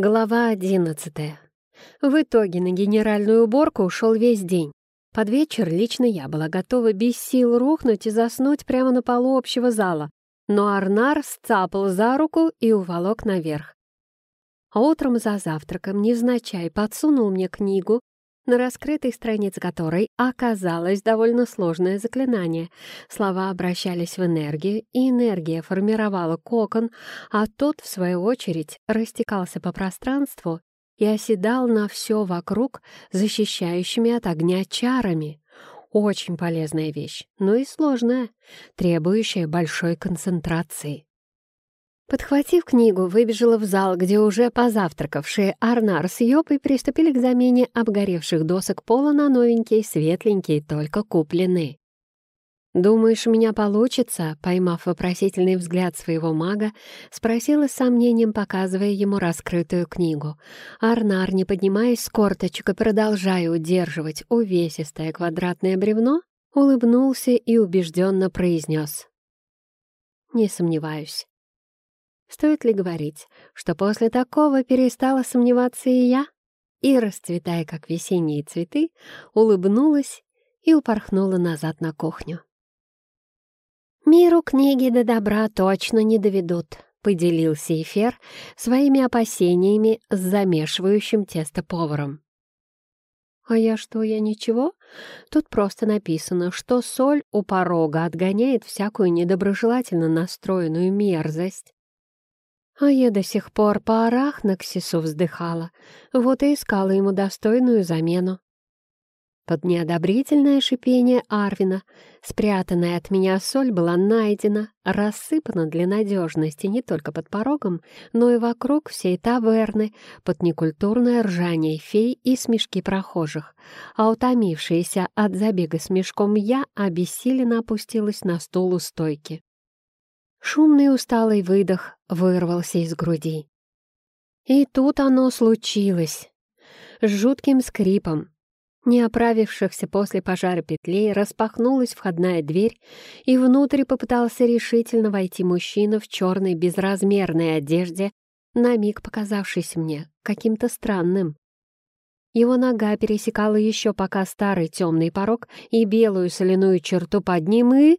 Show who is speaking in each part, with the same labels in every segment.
Speaker 1: Глава одиннадцатая. В итоге на генеральную уборку ушел весь день. Под вечер лично я была готова без сил рухнуть и заснуть прямо на полу общего зала, но Арнар сцапал за руку и уволок наверх. А утром за завтраком невзначай подсунул мне книгу, на раскрытой странице которой оказалось довольно сложное заклинание. Слова обращались в энергию, и энергия формировала кокон, а тот, в свою очередь, растекался по пространству и оседал на все вокруг защищающими от огня чарами. Очень полезная вещь, но и сложная, требующая большой концентрации. Подхватив книгу, выбежала в зал, где уже позавтракавшие Арнар с Йопой приступили к замене обгоревших досок пола на новенькие, светленькие, только купленные. «Думаешь, у меня получится?» — поймав вопросительный взгляд своего мага, спросила с сомнением, показывая ему раскрытую книгу. Арнар, не поднимаясь с корточек и продолжая удерживать увесистое квадратное бревно, улыбнулся и убежденно произнес. «Не сомневаюсь». Стоит ли говорить, что после такого перестала сомневаться и я? И, расцветая, как весенние цветы, улыбнулась и упорхнула назад на кухню. «Миру книги до добра точно не доведут», — поделился Эфир своими опасениями с замешивающим тесто поваром. «А я что, я ничего? Тут просто написано, что соль у порога отгоняет всякую недоброжелательно настроенную мерзость. А я до сих пор по арахноксису вздыхала, вот и искала ему достойную замену. Под неодобрительное шипение Арвина спрятанная от меня соль была найдена, рассыпана для надежности не только под порогом, но и вокруг всей таверны, под некультурное ржание фей и смешки прохожих, а утомившаяся от забега с мешком я обессиленно опустилась на стул у стойки. Шумный усталый выдох вырвался из груди. И тут оно случилось. С жутким скрипом, не оправившихся после пожара петлей, распахнулась входная дверь, и внутрь попытался решительно войти мужчина в черной безразмерной одежде, на миг показавшийся мне каким-то странным. Его нога пересекала еще пока старый темный порог и белую соляную черту под ним, и...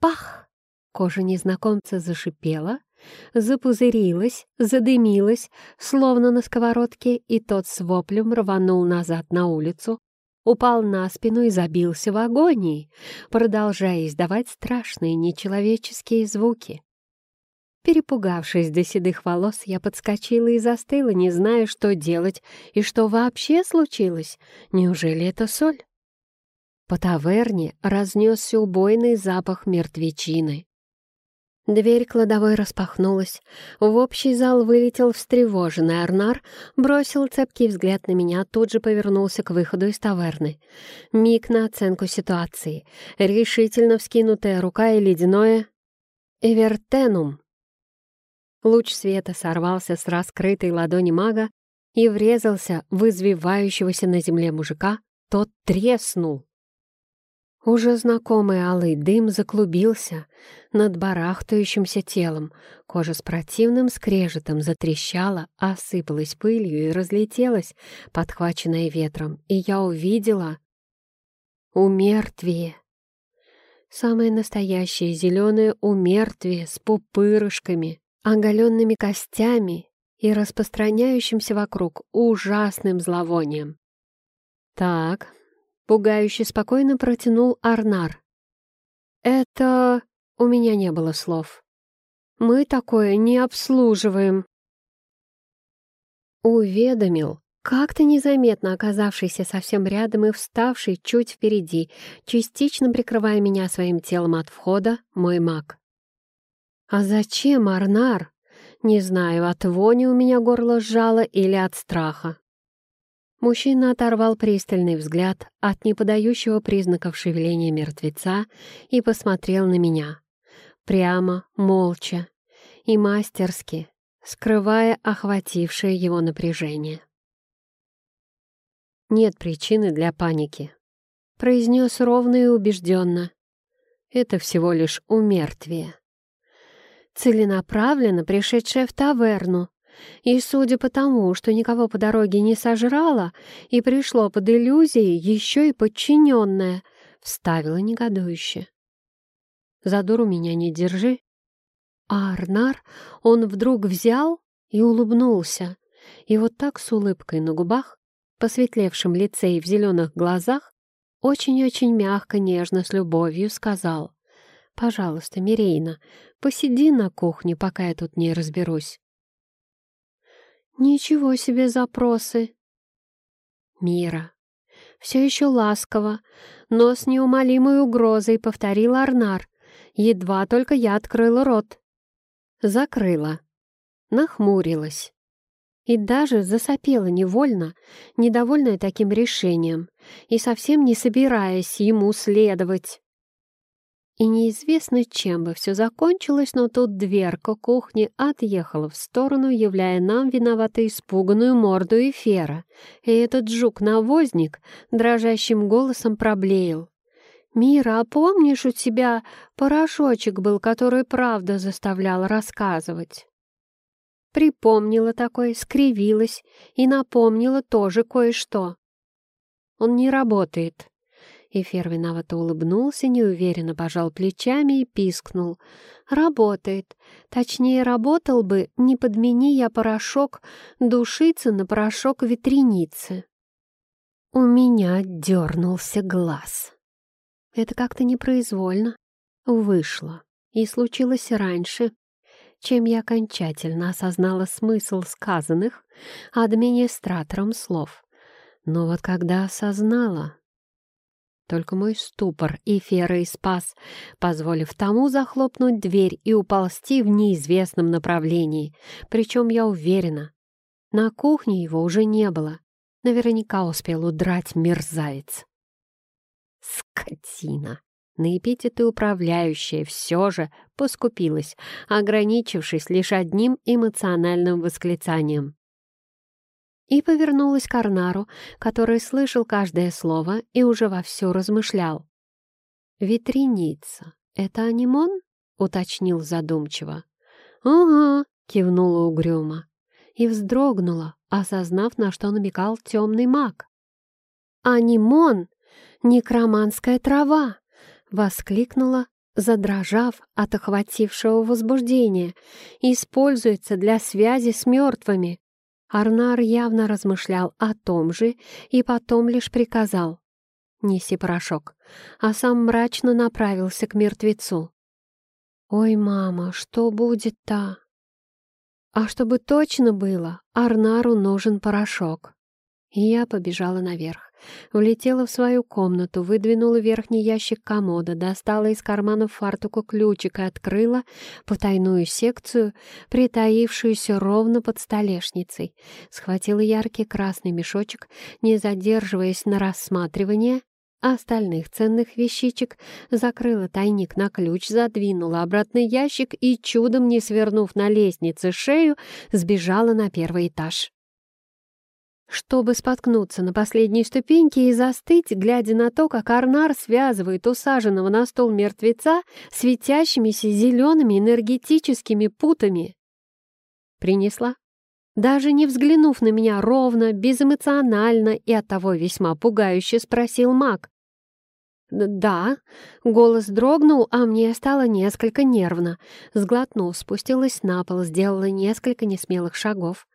Speaker 1: Пах! Кожа незнакомца зашипела, запузырилась, задымилась, словно на сковородке, и тот с воплем рванул назад на улицу, упал на спину и забился в агонии, продолжая издавать страшные нечеловеческие звуки. Перепугавшись до седых волос, я подскочила и застыла, не зная, что делать и что вообще случилось. Неужели это соль? По таверне разнесся убойный запах мертвечины. Дверь кладовой распахнулась. В общий зал вылетел встревоженный Арнар, бросил цепкий взгляд на меня, тут же повернулся к выходу из таверны. Миг на оценку ситуации. Решительно вскинутая рука и ледяное «Эвертенум». Луч света сорвался с раскрытой ладони мага и врезался в извивающегося на земле мужика. Тот треснул. Уже знакомый алый дым заклубился над барахтающимся телом. Кожа с противным скрежетом затрещала, осыпалась пылью и разлетелась, подхваченная ветром. И я увидела... Умертвие. Самое настоящее зеленое умертвие с пупырышками, оголенными костями и распространяющимся вокруг ужасным зловонием. Так, Пугающе спокойно протянул Арнар. «Это...» — у меня не было слов. «Мы такое не обслуживаем». Уведомил, как-то незаметно оказавшийся совсем рядом и вставший чуть впереди, частично прикрывая меня своим телом от входа, мой маг. «А зачем, Арнар?» Не знаю, от вони у меня горло сжало или от страха. Мужчина оторвал пристальный взгляд от неподающего признаков шевеления мертвеца и посмотрел на меня. Прямо, молча и мастерски, скрывая охватившее его напряжение. «Нет причины для паники», — произнес ровно и убежденно. «Это всего лишь умертвие». Целенаправленно пришедшая в таверну, И судя по тому, что никого по дороге не сожрала и пришло под иллюзией, еще и подчиненная, вставила негодующе. «За дуру меня не держи». А Арнар он вдруг взял и улыбнулся, и вот так с улыбкой на губах, посветлевшем лице и в зеленых глазах, очень-очень мягко, нежно, с любовью сказал «Пожалуйста, Мирейна, посиди на кухне, пока я тут не разберусь». «Ничего себе запросы!» «Мира, все еще ласково, но с неумолимой угрозой повторил Арнар, едва только я открыла рот. Закрыла. Нахмурилась и даже засопела невольно, недовольная таким решением, и совсем не собираясь ему следовать. И неизвестно, чем бы все закончилось, но тут дверка кухни отъехала в сторону, являя нам виновато испуганную морду эфира. И этот жук-навозник дрожащим голосом проблеял. «Мира, а помнишь, у тебя порошочек был, который правда заставлял рассказывать?» Припомнила такое, скривилась и напомнила тоже кое-что. Он не работает. Эфир виновато улыбнулся, неуверенно пожал плечами и пискнул. «Работает. Точнее, работал бы, не подмени я порошок душицы на порошок ветреницы». У меня дернулся глаз. Это как-то непроизвольно. Вышло. И случилось раньше, чем я окончательно осознала смысл сказанных администратором слов. Но вот когда осознала, только мой ступор и ферой спас, позволив тому захлопнуть дверь и уползти в неизвестном направлении. Причем я уверена, на кухне его уже не было. Наверняка успел удрать мерзавец. Скотина! На эпитеты управляющая все же поскупилась, ограничившись лишь одним эмоциональным восклицанием. И повернулась к Арнару, который слышал каждое слово и уже вовсю размышлял. «Ветреница — это анимон?» — уточнил задумчиво. «Ага», — кивнула угрюмо и вздрогнула, осознав, на что намекал темный маг. «Анимон — некроманская трава!» Воскликнула, задрожав от охватившего возбуждения. «Используется для связи с мертвыми». Арнар явно размышлял о том же и потом лишь приказал «Неси порошок», а сам мрачно направился к мертвецу. «Ой, мама, что будет-то?» А чтобы точно было, Арнару нужен порошок. Я побежала наверх. Влетела в свою комнату, выдвинула верхний ящик комода, достала из кармана фартука ключик и открыла потайную секцию, притаившуюся ровно под столешницей. Схватила яркий красный мешочек, не задерживаясь на рассматривание, остальных ценных вещичек, закрыла тайник на ключ, задвинула обратный ящик и, чудом не свернув на лестнице шею, сбежала на первый этаж чтобы споткнуться на последней ступеньке и застыть, глядя на то, как Арнар связывает усаженного на стол мертвеца светящимися зелеными энергетическими путами. Принесла. Даже не взглянув на меня ровно, безэмоционально и оттого весьма пугающе спросил маг. «Да», — голос дрогнул, а мне стало несколько нервно. Сглотнув, спустилась на пол, сделала несколько несмелых шагов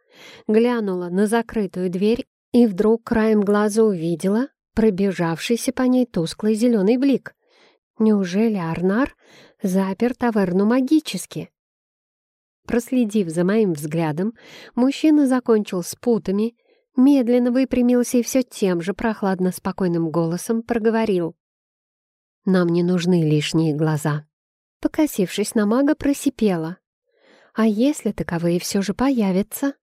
Speaker 1: глянула на закрытую дверь и вдруг краем глаза увидела пробежавшийся по ней тусклый зеленый блик. Неужели Арнар запер таверну магически? Проследив за моим взглядом, мужчина закончил с путами, медленно выпрямился и все тем же прохладно-спокойным голосом проговорил. «Нам не нужны лишние глаза». Покосившись на мага, просипела. «А если таковые все же появятся?»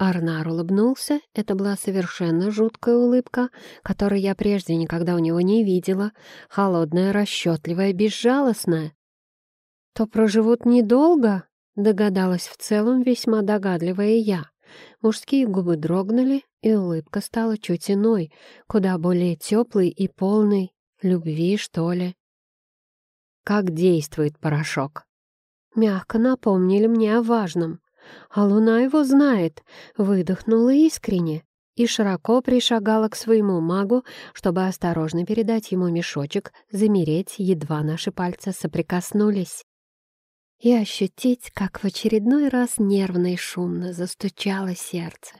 Speaker 1: Арнар улыбнулся. Это была совершенно жуткая улыбка, которой я прежде никогда у него не видела. Холодная, расчетливая, безжалостная. «То проживут недолго?» — догадалась в целом весьма догадливая я. Мужские губы дрогнули, и улыбка стала чуть иной, куда более теплой и полной любви, что ли. «Как действует порошок?» Мягко напомнили мне о важном. А луна его знает, выдохнула искренне и широко пришагала к своему магу, чтобы осторожно передать ему мешочек, замереть, едва наши пальцы соприкоснулись. И ощутить, как в очередной раз нервно и шумно застучало сердце.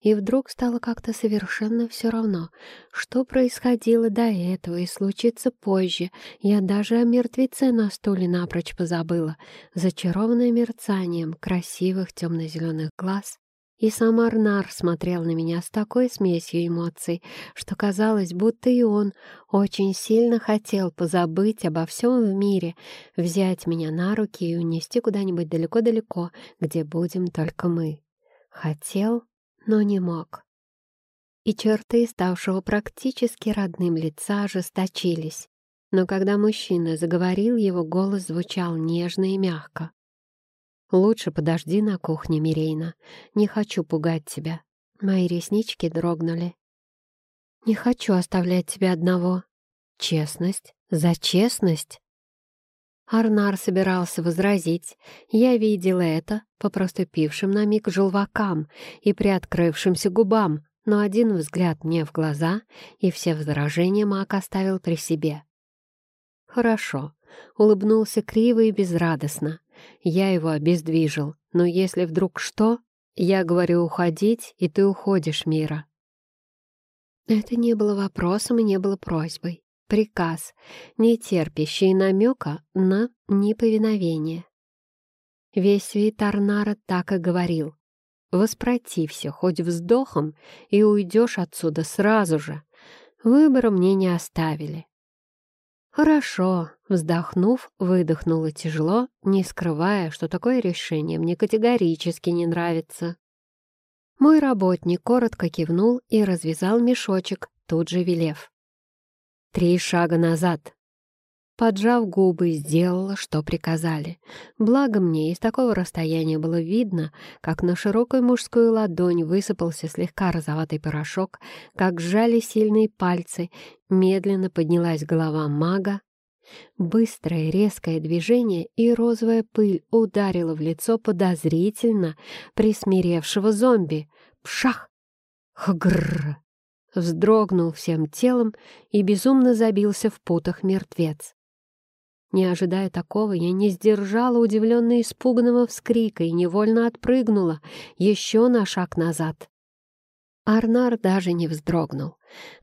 Speaker 1: И вдруг стало как-то совершенно все равно, что происходило до этого и случится позже. Я даже о мертвеце на стуле напрочь позабыла, зачарованная мерцанием красивых темно-зеленых глаз. И сам Арнар смотрел на меня с такой смесью эмоций, что казалось, будто и он очень сильно хотел позабыть обо всем в мире, взять меня на руки и унести куда-нибудь далеко-далеко, где будем только мы. Хотел но не мог. И черты ставшего практически родным лица ожесточились. Но когда мужчина заговорил, его голос звучал нежно и мягко. «Лучше подожди на кухне, Мирейна. Не хочу пугать тебя». Мои реснички дрогнули. «Не хочу оставлять тебя одного. Честность? За честность?» Арнар собирался возразить. Я видела это по проступившим на миг желвакам и приоткрывшимся губам, но один взгляд мне в глаза, и все возражения Мак оставил при себе. «Хорошо», — улыбнулся криво и безрадостно. Я его обездвижил, но если вдруг что, я говорю уходить, и ты уходишь, Мира. Это не было вопросом и не было просьбой приказ, не терпящий намека на неповиновение. Весь вид Арнара так и говорил. «Воспротився хоть вздохом, и уйдешь отсюда сразу же. Выбора мне не оставили». «Хорошо», — вздохнув, выдохнула тяжело, не скрывая, что такое решение мне категорически не нравится. Мой работник коротко кивнул и развязал мешочек, тут же велев. Три шага назад. Поджав губы, сделала, что приказали. Благо мне из такого расстояния было видно, как на широкую мужскую ладонь высыпался слегка розоватый порошок, как сжали сильные пальцы, медленно поднялась голова мага. Быстрое резкое движение и розовая пыль ударила в лицо подозрительно присмиревшего зомби. Пшах! Хгррр! Вздрогнул всем телом и безумно забился в путах мертвец. Не ожидая такого, я не сдержала удивленно испуганного вскрика и невольно отпрыгнула еще на шаг назад. Арнар даже не вздрогнул.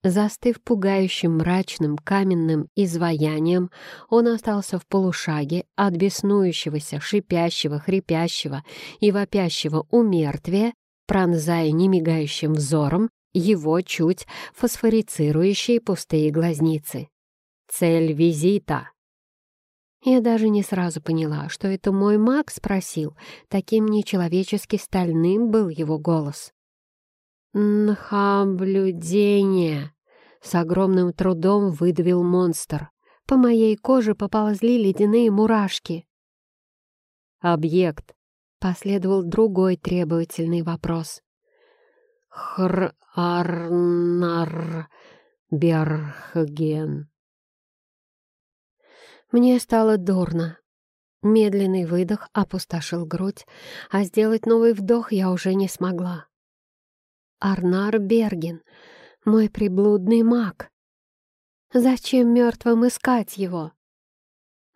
Speaker 1: Застыв пугающим мрачным каменным изваянием, он остался в полушаге от беснующегося, шипящего, хрипящего и вопящего умертвия, пронзая немигающим взором его чуть фосфорицирующие пустые глазницы. Цель визита. Я даже не сразу поняла, что это мой маг спросил. Таким нечеловечески стальным был его голос. «Нхаблюдение!» — с огромным трудом выдавил монстр. По моей коже поползли ледяные мурашки. «Объект!» — последовал другой требовательный вопрос. «Хр Арнар Берхген. Мне стало дурно. Медленный выдох опустошил грудь, а сделать новый вдох я уже не смогла. Арнар Берген, мой приблудный маг. Зачем мертвым искать его?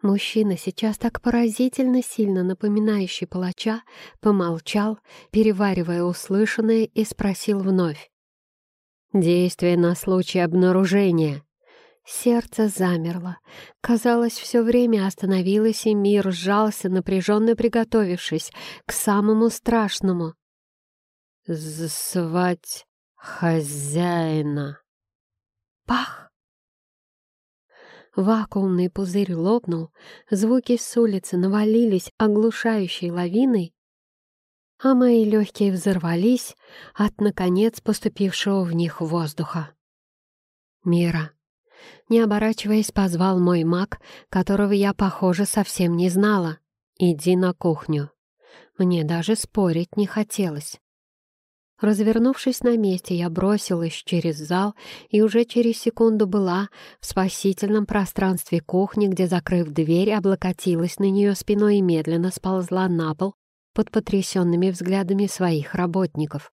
Speaker 1: Мужчина, сейчас так поразительно сильно напоминающий палача, помолчал, переваривая услышанное, и спросил вновь. Действие на случай обнаружения. Сердце замерло. Казалось, все время остановилось, и мир сжался, напряженно приготовившись к самому страшному. «Звать хозяина». Пах! Вакуумный пузырь лопнул, звуки с улицы навалились оглушающей лавиной, а мои легкие взорвались от, наконец, поступившего в них воздуха. «Мира!» Не оборачиваясь, позвал мой маг, которого я, похоже, совсем не знала. «Иди на кухню». Мне даже спорить не хотелось. Развернувшись на месте, я бросилась через зал и уже через секунду была в спасительном пространстве кухни, где, закрыв дверь, облокотилась на нее спиной и медленно сползла на пол, под потрясенными взглядами своих работников.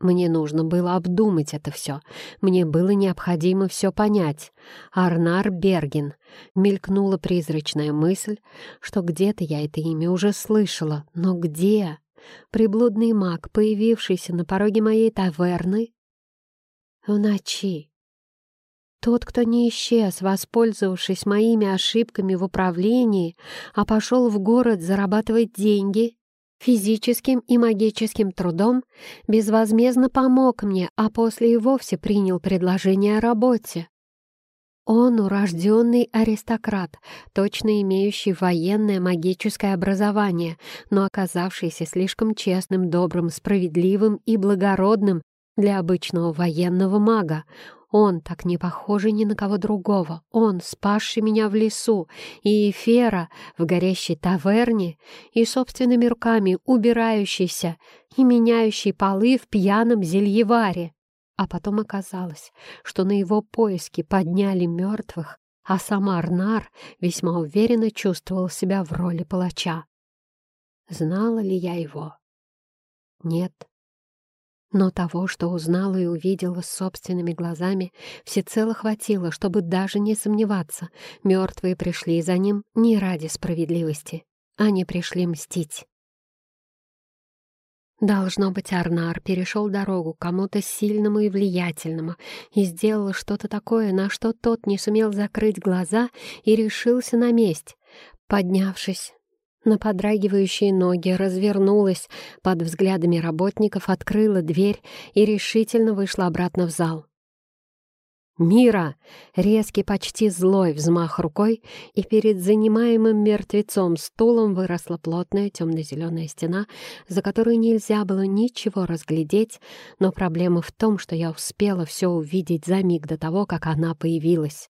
Speaker 1: Мне нужно было обдумать это все. Мне было необходимо все понять. Арнар Берген. Мелькнула призрачная мысль, что где-то я это имя уже слышала. Но где? Приблудный маг, появившийся на пороге моей таверны? В ночи. Тот, кто не исчез, воспользовавшись моими ошибками в управлении, а пошел в город зарабатывать деньги, физическим и магическим трудом, безвозмездно помог мне, а после и вовсе принял предложение о работе. Он урожденный аристократ, точно имеющий военное магическое образование, но оказавшийся слишком честным, добрым, справедливым и благородным для обычного военного мага. Он так не похожий ни на кого другого. Он, спасший меня в лесу, и Эфера в горящей таверне, и собственными руками убирающийся и меняющий полы в пьяном зельеваре. А потом оказалось, что на его поиски подняли мертвых, а сам Арнар весьма уверенно чувствовал себя в роли палача. Знала ли я его? Нет. Но того, что узнала и увидела собственными глазами, всецело хватило, чтобы даже не сомневаться. Мертвые пришли за ним не ради справедливости. Они пришли мстить. Должно быть, Арнар перешел дорогу кому-то сильному и влиятельному и сделал что-то такое, на что тот не сумел закрыть глаза и решился на месть. Поднявшись, на подрагивающие ноги, развернулась под взглядами работников, открыла дверь и решительно вышла обратно в зал. «Мира!» — резкий, почти злой взмах рукой, и перед занимаемым мертвецом стулом выросла плотная темно-зеленая стена, за которой нельзя было ничего разглядеть, но проблема в том, что я успела все увидеть за миг до того, как она появилась.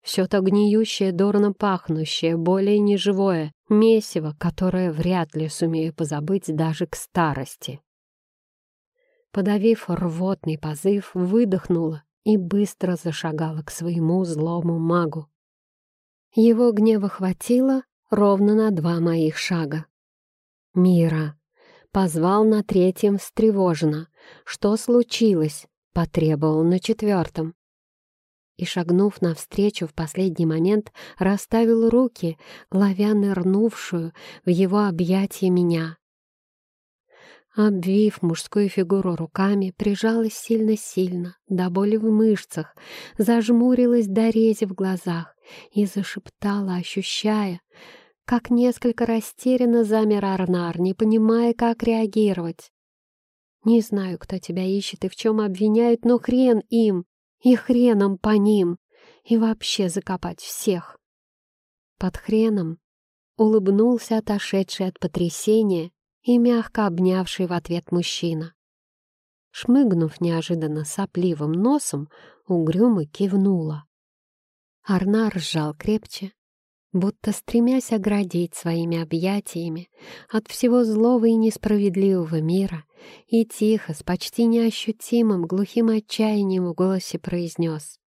Speaker 1: Все то гниющее, дурно пахнущее, более неживое, месиво, которое вряд ли сумею позабыть даже к старости. Подавив рвотный позыв, выдохнула и быстро зашагала к своему злому магу. Его гнева хватило ровно на два моих шага. «Мира!» — позвал на третьем встревоженно. «Что случилось?» — потребовал на четвертом и, шагнув навстречу в последний момент, расставил руки, ловя нырнувшую в его объятия меня. Обвив мужскую фигуру руками, прижалась сильно-сильно, до боли в мышцах, зажмурилась до рези в глазах и зашептала, ощущая, как несколько растерянно замер Арнар, не понимая, как реагировать. «Не знаю, кто тебя ищет и в чем обвиняют, но хрен им! И хреном по ним. И вообще закопать всех. Под хреном улыбнулся отошедший от потрясения и мягко обнявший в ответ мужчина. Шмыгнув неожиданно сопливым носом, угрюмо кивнула. Арнар сжал крепче, будто стремясь оградить своими объятиями от всего злого и несправедливого мира, и тихо, с почти неощутимым глухим отчаянием в голосе произнес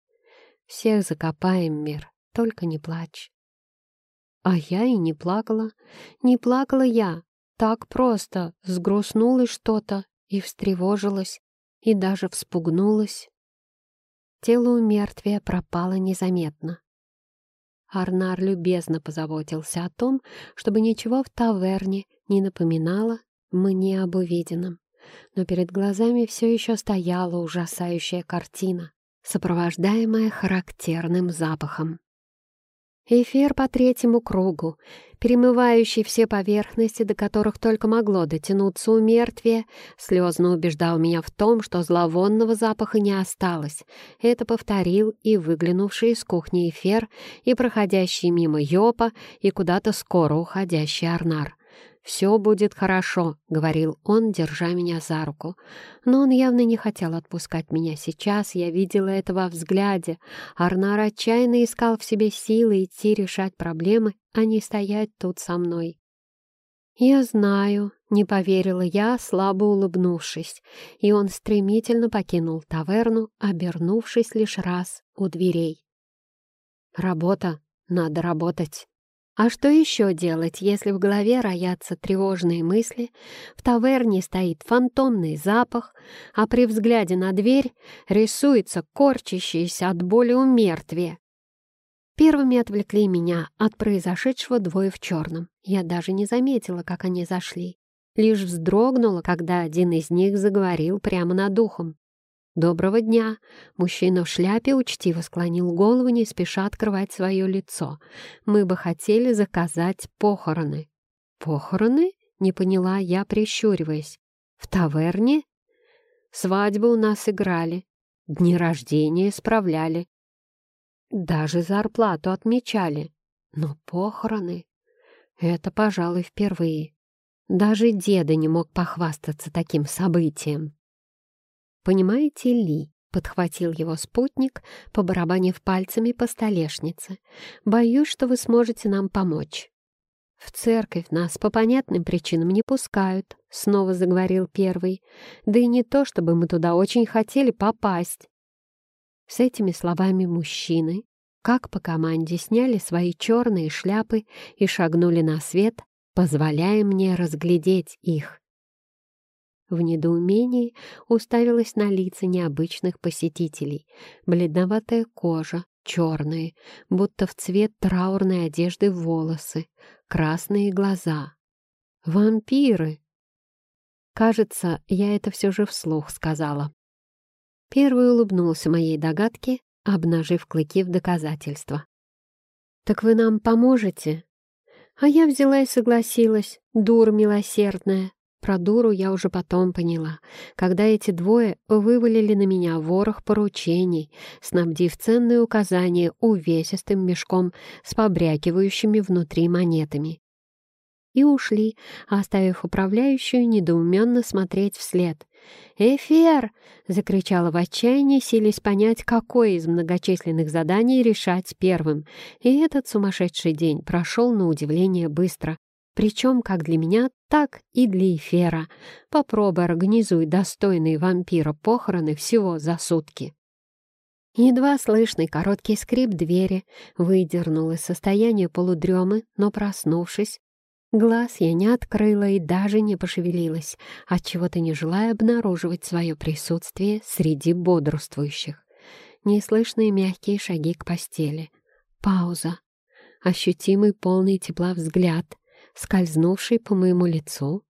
Speaker 1: «Всех закопаем, мир, только не плачь». А я и не плакала, не плакала я, так просто, сгрустнулось что-то и встревожилась, и даже вспугнулась. Тело у мертвия пропало незаметно. Арнар любезно позаботился о том, чтобы ничего в таверне не напоминало мне об увиденном. Но перед глазами все еще стояла ужасающая картина, сопровождаемая характерным запахом. Эфир по третьему кругу, перемывающий все поверхности, до которых только могло дотянуться у мертвия, слезно убеждал меня в том, что зловонного запаха не осталось. Это повторил и выглянувший из кухни эфир, и проходящий мимо Йопа, и куда-то скоро уходящий Арнар. «Все будет хорошо», — говорил он, держа меня за руку. Но он явно не хотел отпускать меня сейчас, я видела это во взгляде. Арнар отчаянно искал в себе силы идти решать проблемы, а не стоять тут со мной. «Я знаю», — не поверила я, слабо улыбнувшись, и он стремительно покинул таверну, обернувшись лишь раз у дверей. «Работа, надо работать». А что еще делать, если в голове роятся тревожные мысли, в таверне стоит фантомный запах, а при взгляде на дверь рисуется корчащееся от боли умертвие? Первыми отвлекли меня от произошедшего двое в черном. Я даже не заметила, как они зашли. Лишь вздрогнула, когда один из них заговорил прямо над ухом. «Доброго дня!» Мужчина в шляпе учтиво склонил голову, не спеша открывать свое лицо. «Мы бы хотели заказать похороны». «Похороны?» — не поняла я, прищуриваясь. «В таверне?» «Свадьбы у нас играли, дни рождения справляли, даже зарплату отмечали. Но похороны — это, пожалуй, впервые. Даже деда не мог похвастаться таким событием. «Понимаете ли?» — подхватил его спутник, побарабанив пальцами по столешнице. «Боюсь, что вы сможете нам помочь». «В церковь нас по понятным причинам не пускают», — снова заговорил первый. «Да и не то, чтобы мы туда очень хотели попасть. С этими словами мужчины, как по команде, сняли свои черные шляпы и шагнули на свет, позволяя мне разглядеть их. В недоумении уставилась на лица необычных посетителей. Бледноватая кожа, черные, будто в цвет траурной одежды волосы, красные глаза. «Вампиры!» Кажется, я это все же вслух сказала. Первый улыбнулся моей догадке, обнажив клыки в доказательство. «Так вы нам поможете?» А я взяла и согласилась, дура милосердная. Про дуру я уже потом поняла, когда эти двое вывалили на меня ворох поручений, снабдив ценные указания увесистым мешком с побрякивающими внутри монетами. И ушли, оставив управляющую недоуменно смотреть вслед. «Эфир!» — закричала в отчаянии, силясь понять, какое из многочисленных заданий решать первым. И этот сумасшедший день прошел на удивление быстро. Причем как для меня, так и для Эфера. Попробуй организуй достойные вампира похороны всего за сутки. Едва слышный короткий скрип двери выдернул из состояния полудремы, но, проснувшись, Глаз я не открыла и даже не пошевелилась, отчего-то не желая обнаруживать свое присутствие среди бодрствующих. Неслышные мягкие шаги к постели. Пауза. Ощутимый полный тепла взгляд, скользнувший по моему лицу.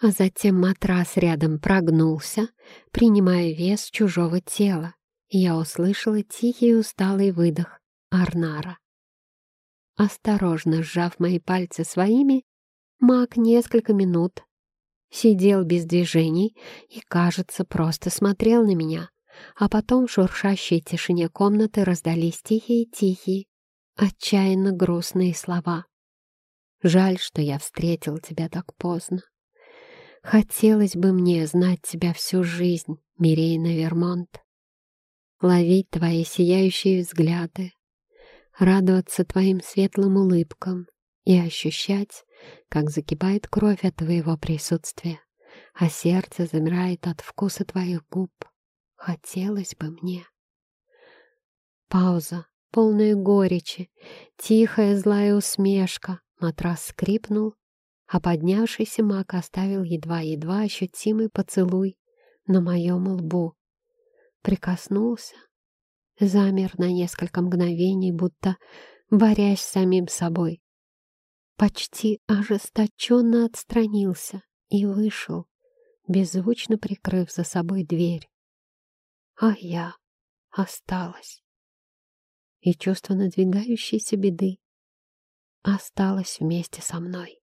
Speaker 1: А затем матрас рядом прогнулся, принимая вес чужого тела, и я услышала тихий усталый выдох Арнара. Осторожно сжав мои пальцы своими, маг несколько минут сидел без движений и, кажется, просто смотрел на меня, а потом в шуршащей тишине комнаты раздались тихие-тихие, отчаянно грустные слова. «Жаль, что я встретил тебя так поздно. Хотелось бы мне знать тебя всю жизнь, Мирейна Вермонт, ловить твои сияющие взгляды, радоваться твоим светлым улыбкам и ощущать, как закипает кровь от твоего присутствия, а сердце замирает от вкуса твоих губ. Хотелось бы мне. Пауза, полная горечи, тихая злая усмешка. Матрас скрипнул, а поднявшийся маг оставил едва-едва ощутимый поцелуй на моем лбу. Прикоснулся, замер на несколько мгновений, будто борясь с самим собой. Почти ожесточенно отстранился и вышел, беззвучно прикрыв за собой дверь. А я осталась. И чувство надвигающейся беды осталось вместе со мной.